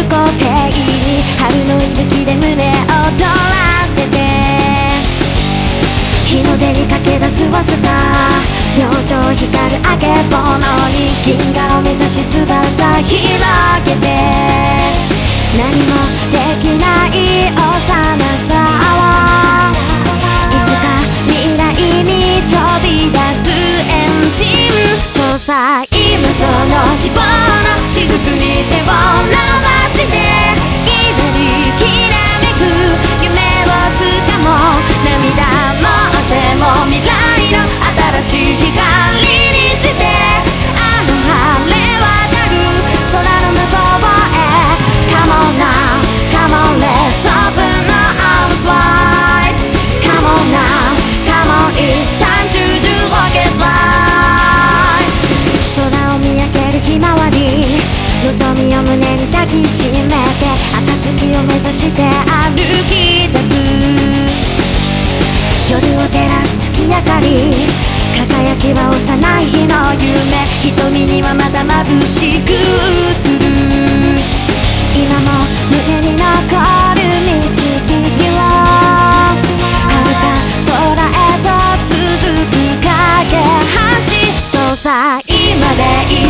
る固定春の息吹で胸を躍らせて日の出に駆け出すわずか。明星光る揚げ物に銀河を目指し翼広げて。何もできない幼さは。いつか未来に飛び出すエンジン。暁を目指して歩き出す夜を照らす月明かり輝きは幼い日の夢瞳にはまだ眩しく映る今も胸に残る導きは遥か空へと続く架け橋そうさ今でイメ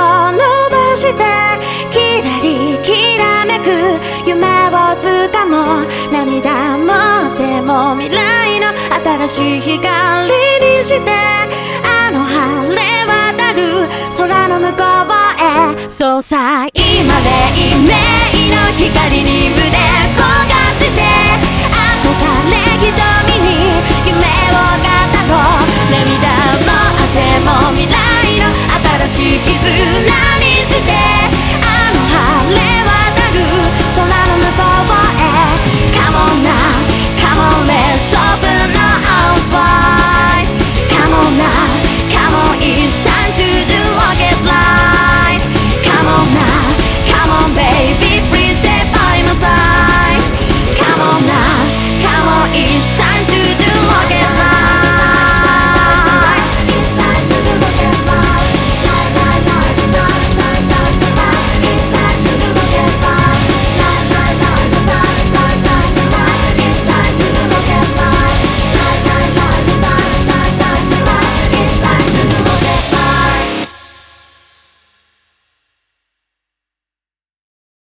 を伸ばしてきらりきらめく夢をつかもう涙も背も未来の新しい光にしてあの晴れ渡る空の向こうへそうさ今で夢の光に胸 true.